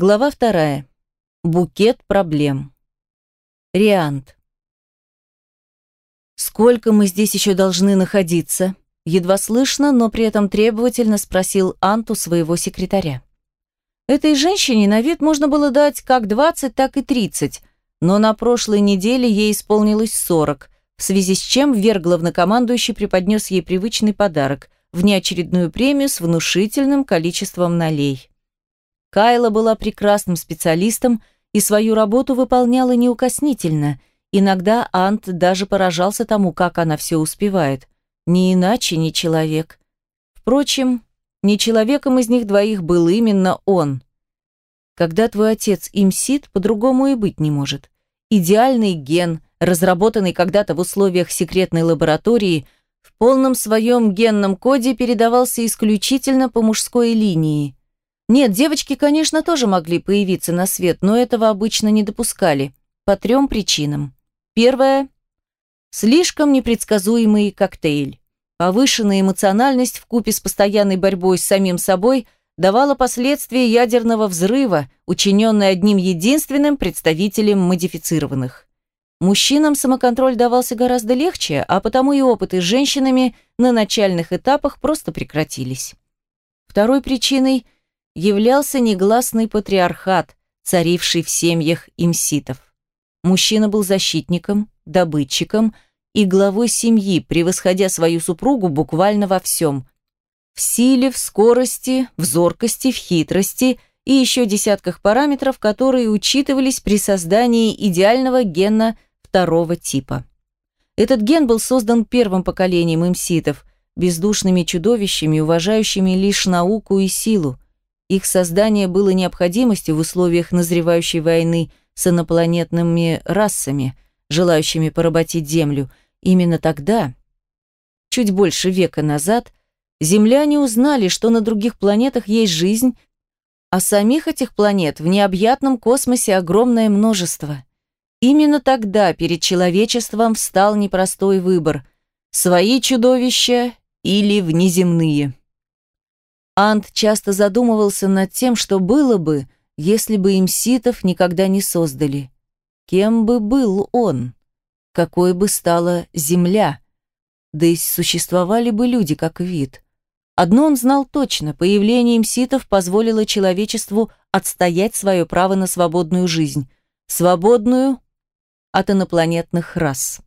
Глава вторая. Букет проблем. Риант. «Сколько мы здесь еще должны находиться?» Едва слышно, но при этом требовательно спросил Анту своего секретаря. Этой женщине на вид можно было дать как 20, так и 30, но на прошлой неделе ей исполнилось 40, в связи с чем вверх главнокомандующий преподнес ей привычный подарок – внеочередную премию с внушительным количеством налей. Кайла была прекрасным специалистом и свою работу выполняла неукоснительно. Иногда Ант даже поражался тому, как она все успевает. Не иначе не человек. Впрочем, не человеком из них двоих был именно он. Когда твой отец имсит, по-другому и быть не может. Идеальный ген, разработанный когда-то в условиях секретной лаборатории, в полном своем генном коде передавался исключительно по мужской линии. Нет, девочки, конечно, тоже могли появиться на свет, но этого обычно не допускали. По трем причинам. Первое – слишком непредсказуемый коктейль. Повышенная эмоциональность в купе с постоянной борьбой с самим собой давала последствия ядерного взрыва, учиненный одним единственным представителем модифицированных. Мужчинам самоконтроль давался гораздо легче, а потому и опыты с женщинами на начальных этапах просто прекратились. Второй причиной – являлся негласный патриархат, царивший в семьях имситов. Мужчина был защитником, добытчиком и главой семьи, превосходя свою супругу буквально во всем. В силе, в скорости, в зоркости, в хитрости и еще десятках параметров, которые учитывались при создании идеального гена второго типа. Этот ген был создан первым поколением имситов, бездушными чудовищами, уважающими лишь науку и силу, их создание было необходимостью в условиях назревающей войны с инопланетными расами, желающими поработить Землю. Именно тогда, чуть больше века назад, земляне узнали, что на других планетах есть жизнь, а самих этих планет в необъятном космосе огромное множество. Именно тогда перед человечеством встал непростой выбор – свои чудовища или внеземные. Ант часто задумывался над тем, что было бы, если бы им ситов никогда не создали. Кем бы был он? Какой бы стала Земля? Да и существовали бы люди как вид. Одно он знал точно, появление имситов позволило человечеству отстоять свое право на свободную жизнь. Свободную от инопланетных рас.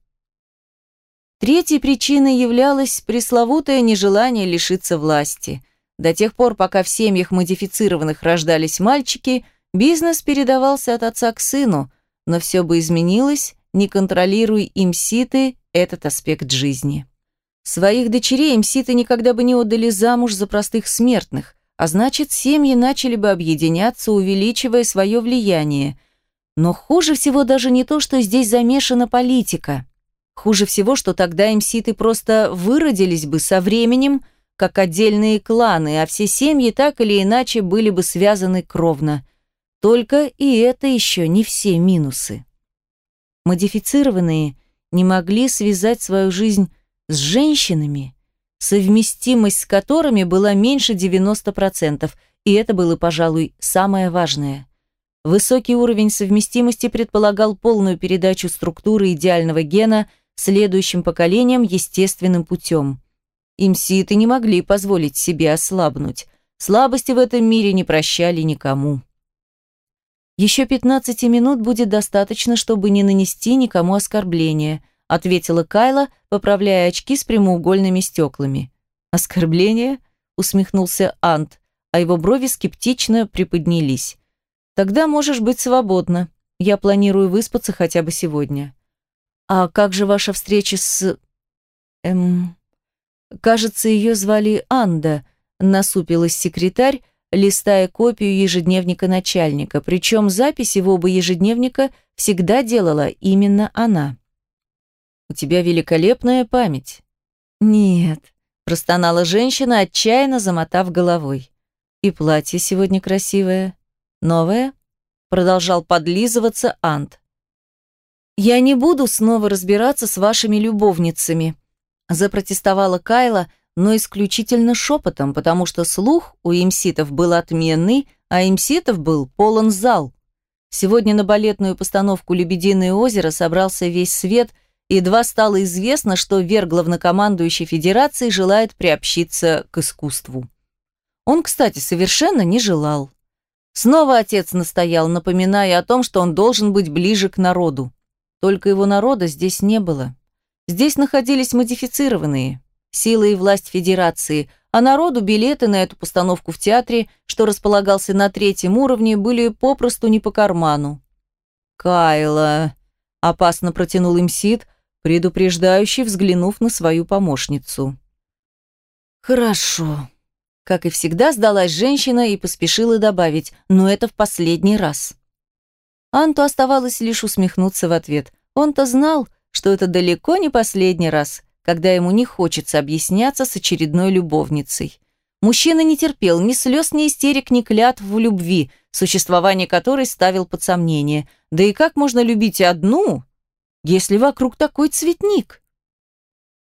Третьей причиной являлось пресловутое нежелание лишиться власти – до тех пор, пока в семьях модифицированных рождались мальчики, бизнес передавался от отца к сыну, но все бы изменилось, не контролируя имситы этот аспект жизни. Своих дочерей имситы никогда бы не отдали замуж за простых смертных, а значит, семьи начали бы объединяться, увеличивая свое влияние. Но хуже всего даже не то, что здесь замешана политика. Хуже всего, что тогда имситы просто выродились бы со временем, как отдельные кланы, а все семьи так или иначе были бы связаны кровно. Только и это еще не все минусы. Модифицированные не могли связать свою жизнь с женщинами, совместимость с которыми была меньше 90%, и это было, пожалуй, самое важное. Высокий уровень совместимости предполагал полную передачу структуры идеального гена следующим поколениям естественным путем. Имситы не могли позволить себе ослабнуть. Слабости в этом мире не прощали никому. «Еще 15 минут будет достаточно, чтобы не нанести никому оскорбления», ответила Кайла, поправляя очки с прямоугольными стеклами. «Оскорбление?» усмехнулся Ант, а его брови скептично приподнялись. «Тогда можешь быть свободна. Я планирую выспаться хотя бы сегодня». «А как же ваша встреча с...» «Эм...» Кажется, ее звали Анда, насупилась секретарь, листая копию ежедневника начальника, причем записи в оба ежедневника всегда делала именно она. «У тебя великолепная память». «Нет», – простонала женщина, отчаянно замотав головой. «И платье сегодня красивое. Новое?» – продолжал подлизываться Ант. «Я не буду снова разбираться с вашими любовницами», Запротестовала Кайла, но исключительно шепотом, потому что слух у имситов был отменный, а имситов был полон зал. Сегодня на балетную постановку «Лебединое озеро» собрался весь свет, и едва стало известно, что Вер главнокомандующей Федерации желает приобщиться к искусству. Он, кстати, совершенно не желал. Снова отец настоял, напоминая о том, что он должен быть ближе к народу. Только его народа здесь не было. Здесь находились модифицированные, сила и власть Федерации, а народу билеты на эту постановку в театре, что располагался на третьем уровне, были попросту не по карману. «Кайла», — опасно протянул им Сид, предупреждающий, взглянув на свою помощницу. «Хорошо», как и всегда, сдалась женщина и поспешила добавить, но это в последний раз. Анту оставалось лишь усмехнуться в ответ. Он-то знал, что это далеко не последний раз, когда ему не хочется объясняться с очередной любовницей. Мужчина не терпел ни слез, ни истерик, ни клятв в любви, существование которой ставил под сомнение. Да и как можно любить одну, если вокруг такой цветник?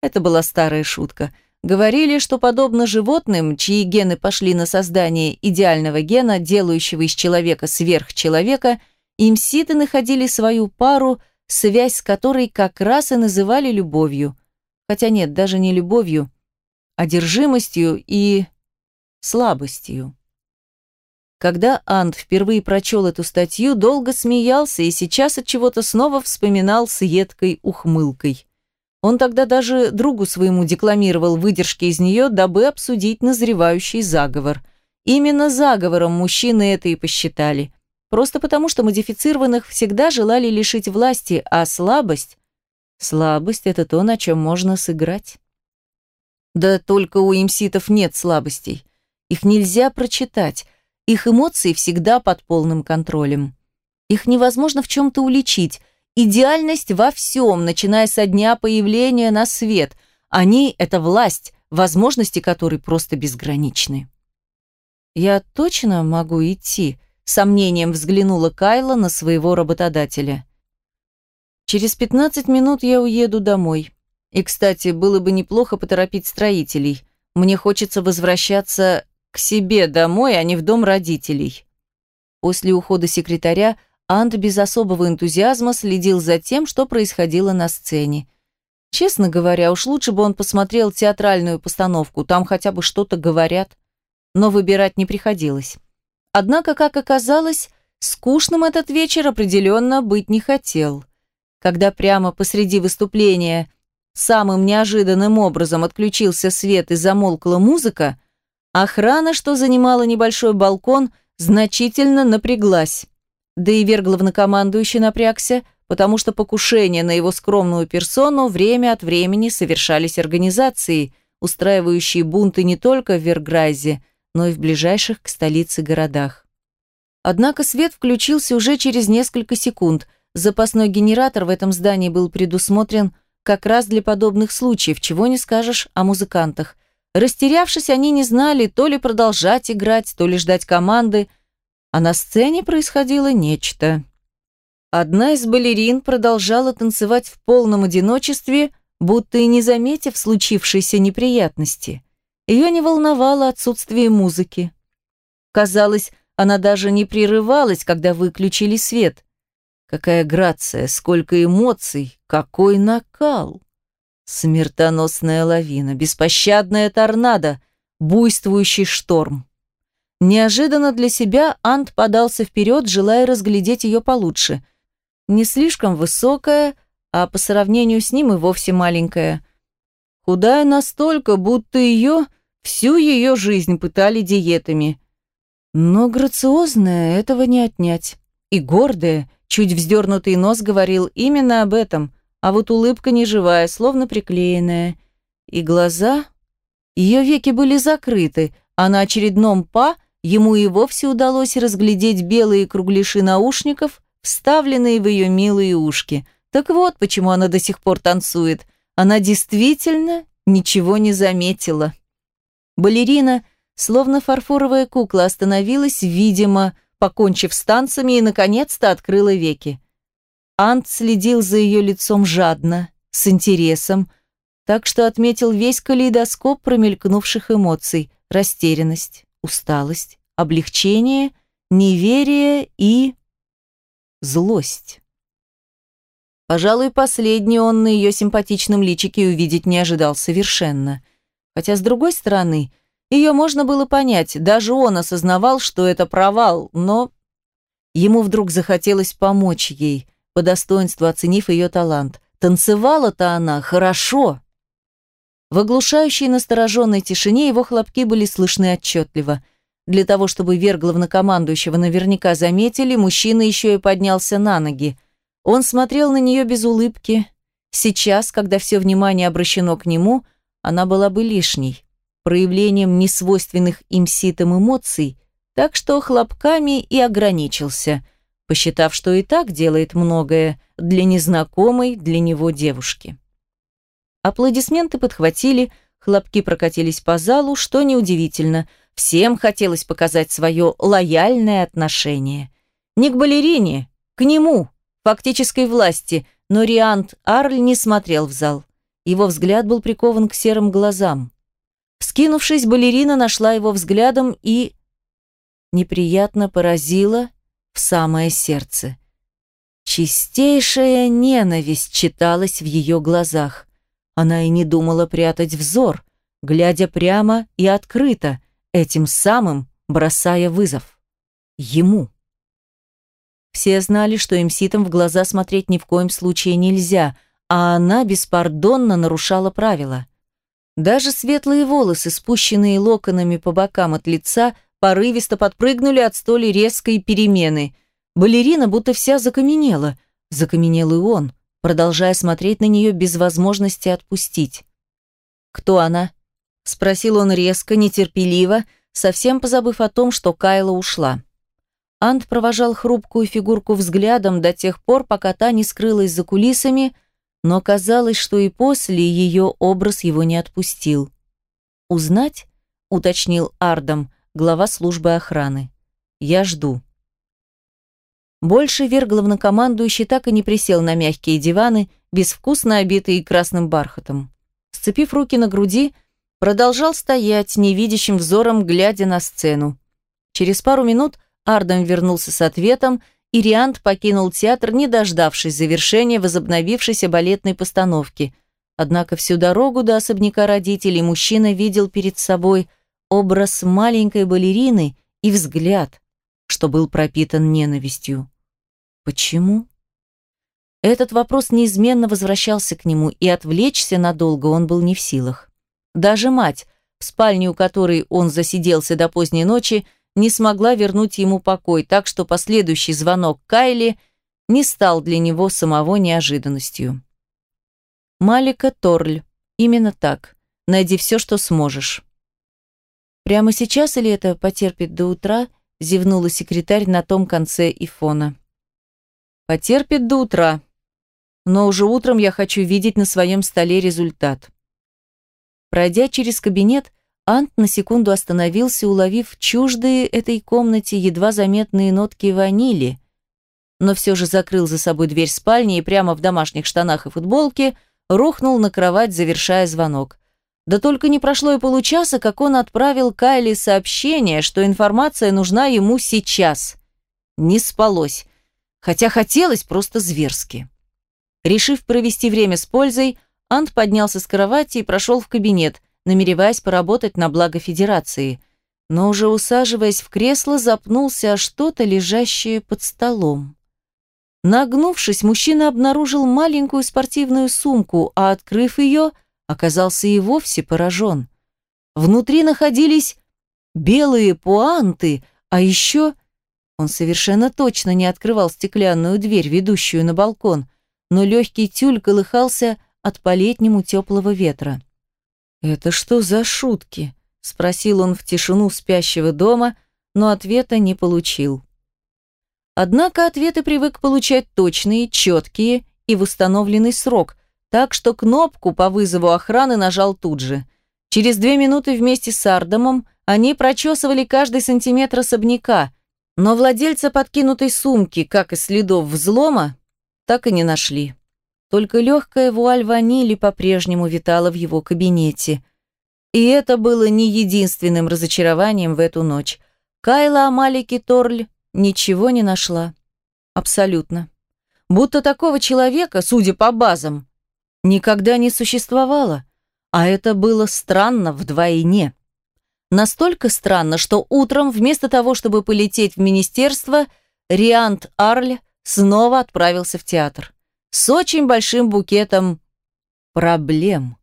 Это была старая шутка – Говорили, что подобно животным, чьи гены пошли на создание идеального гена, делающего из человека сверхчеловека, имситы находили свою пару, связь с которой как раз и называли любовью. Хотя нет, даже не любовью, а одержимостью и слабостью. Когда Ант впервые прочел эту статью, долго смеялся и сейчас от чего-то снова вспоминал с едкой ухмылкой. Он тогда даже другу своему декламировал выдержки из нее, дабы обсудить назревающий заговор. Именно заговором мужчины это и посчитали. Просто потому, что модифицированных всегда желали лишить власти, а слабость... Слабость – это то, на чем можно сыграть. Да только у имситов нет слабостей. Их нельзя прочитать. Их эмоции всегда под полным контролем. Их невозможно в чем-то уличить, Идеальность во всем, начиная со дня появления на свет. Они – это власть, возможности которой просто безграничны. «Я точно могу идти?» – сомнением взглянула Кайла на своего работодателя. «Через 15 минут я уеду домой. И, кстати, было бы неплохо поторопить строителей. Мне хочется возвращаться к себе домой, а не в дом родителей». После ухода секретаря Ант без особого энтузиазма следил за тем, что происходило на сцене. Честно говоря, уж лучше бы он посмотрел театральную постановку, там хотя бы что-то говорят. Но выбирать не приходилось. Однако, как оказалось, скучным этот вечер определенно быть не хотел. Когда прямо посреди выступления самым неожиданным образом отключился свет и замолкла музыка, охрана, что занимала небольшой балкон, значительно напряглась. Да и Вер главнокомандующий напрягся, потому что покушения на его скромную персону время от времени совершались организацией, устраивающие бунты не только в Верграйзе, но и в ближайших к столице городах. Однако свет включился уже через несколько секунд. Запасной генератор в этом здании был предусмотрен как раз для подобных случаев, чего не скажешь о музыкантах. Растерявшись, они не знали, то ли продолжать играть, то ли ждать команды, а на сцене происходило нечто. Одна из балерин продолжала танцевать в полном одиночестве, будто и не заметив случившейся неприятности. Ее не волновало отсутствие музыки. Казалось, она даже не прерывалась, когда выключили свет. Какая грация, сколько эмоций, какой накал! Смертоносная лавина, беспощадная торнадо, буйствующий шторм. Неожиданно для себя Ант подался вперед, желая разглядеть ее получше. Не слишком высокая, а по сравнению с ним и вовсе маленькая. Худая настолько, будто ее всю ее жизнь пытали диетами. Но грациозная этого не отнять. И гордая, чуть вздернутый нос говорил именно об этом, а вот улыбка неживая, словно приклеенная. И глаза... Ее веки были закрыты, а на очередном па – Ему и вовсе удалось разглядеть белые кругляши наушников, вставленные в ее милые ушки. Так вот, почему она до сих пор танцует. Она действительно ничего не заметила. Балерина, словно фарфоровая кукла, остановилась, видимо, покончив с танцами и, наконец-то, открыла веки. Ант следил за ее лицом жадно, с интересом, так что отметил весь калейдоскоп промелькнувших эмоций – растерянность, усталость, облегчение неверие и злость. Пожалуй, последний он на ее симпатичном личике увидеть не ожидал совершенно. Хотя, с другой стороны, ее можно было понять, даже он осознавал, что это провал, но... Ему вдруг захотелось помочь ей, по достоинству оценив ее талант. Танцевала-то она хорошо. В оглушающей настороженной тишине его хлопки были слышны отчетливо. Для того, чтобы верх главнокомандующего наверняка заметили, мужчина еще и поднялся на ноги – он смотрел на нее без улыбки. Сейчас, когда все внимание обращено к нему, она была бы лишней, проявлением несвойственных им ситам эмоций, так что хлопками и ограничился, посчитав, что и так делает многое для незнакомой для него девушки. Аплодисменты подхватили, хлопки прокатились по залу, что неудивительно, всем хотелось показать свое лояльное отношение. Не к балерине, к нему, фактической власти, но Риант Арль не смотрел в зал. Его взгляд был прикован к серым глазам. Скинувшись, балерина нашла его взглядом и неприятно поразила в самое сердце. Чистейшая ненависть читалась в ее глазах. Она и не думала прятать взор, глядя прямо и открыто, этим самым бросая вызов. Ему. Все знали, что им ситам в глаза смотреть ни в коем случае нельзя, а она беспардонно нарушала правила. Даже светлые волосы, спущенные локонами по бокам от лица, порывисто подпрыгнули от столь резкой перемены. Балерина будто вся закаменела. Закаменел и он, продолжая смотреть на нее без возможности отпустить. «Кто она?» – спросил он резко, нетерпеливо, совсем позабыв о том, что Кайла ушла. Ант провожал хрупкую фигурку взглядом до тех пор, пока та не скрылась за кулисами, но казалось, что и после ее образ его не отпустил. «Узнать?» — уточнил Ардам, глава службы охраны. «Я жду». Больше вер главнокомандующий так и не присел на мягкие диваны, безвкусно обитые красным бархатом. Сцепив руки на груди, продолжал стоять, невидящим взором, глядя на сцену. Через пару минут Ардам вернулся с ответом, и Риант покинул театр, не дождавшись завершения возобновившейся балетной постановки. Однако всю дорогу до особняка родителей мужчина видел перед собой образ маленькой балерины и взгляд, что был пропитан ненавистью. Почему? Этот вопрос неизменно возвращался к нему, и отвлечься надолго он был не в силах. Даже мать, в спальне у которой он засиделся до поздней ночи, не смогла вернуть ему покой, так что последующий звонок Кайли не стал для него самого неожиданностью. Малика Торль. Именно так. Найди все, что сможешь. Прямо сейчас или это потерпит до утра, зевнула секретарь на том конце ифона. Потерпит до утра. Но уже утром я хочу видеть на своем столе результат. Пройдя через кабинет, Ант на секунду остановился, уловив чуждые этой комнате едва заметные нотки ванили, но все же закрыл за собой дверь спальни и прямо в домашних штанах и футболке рухнул на кровать, завершая звонок. Да только не прошло и получаса, как он отправил Кайли сообщение, что информация нужна ему сейчас. Не спалось, хотя хотелось просто зверски. Решив провести время с пользой, Ант поднялся с кровати и прошел в кабинет – намереваясь поработать на благо Федерации, но уже усаживаясь в кресло, запнулся о что-то, лежащее под столом. Нагнувшись, мужчина обнаружил маленькую спортивную сумку, а открыв ее, оказался и вовсе поражен. Внутри находились белые пуанты, а еще... Он совершенно точно не открывал стеклянную дверь, ведущую на балкон, но легкий тюль колыхался от по-летнему теплого ветра. «Это что за шутки?» – спросил он в тишину спящего дома, но ответа не получил. Однако ответы привык получать точные, четкие и в установленный срок, так что кнопку по вызову охраны нажал тут же. Через две минуты вместе с Ардамом они прочесывали каждый сантиметр особняка, но владельца подкинутой сумки, как и следов взлома, так и не нашли. Только легкая вуаль ванили по-прежнему витала в его кабинете. И это было не единственным разочарованием в эту ночь. Кайла о Малике Торль ничего не нашла. Абсолютно. Будто такого человека, судя по базам, никогда не существовало. А это было странно вдвойне. Настолько странно, что утром, вместо того, чтобы полететь в министерство, Риант Арль снова отправился в театр. С очень большим букетом проблем.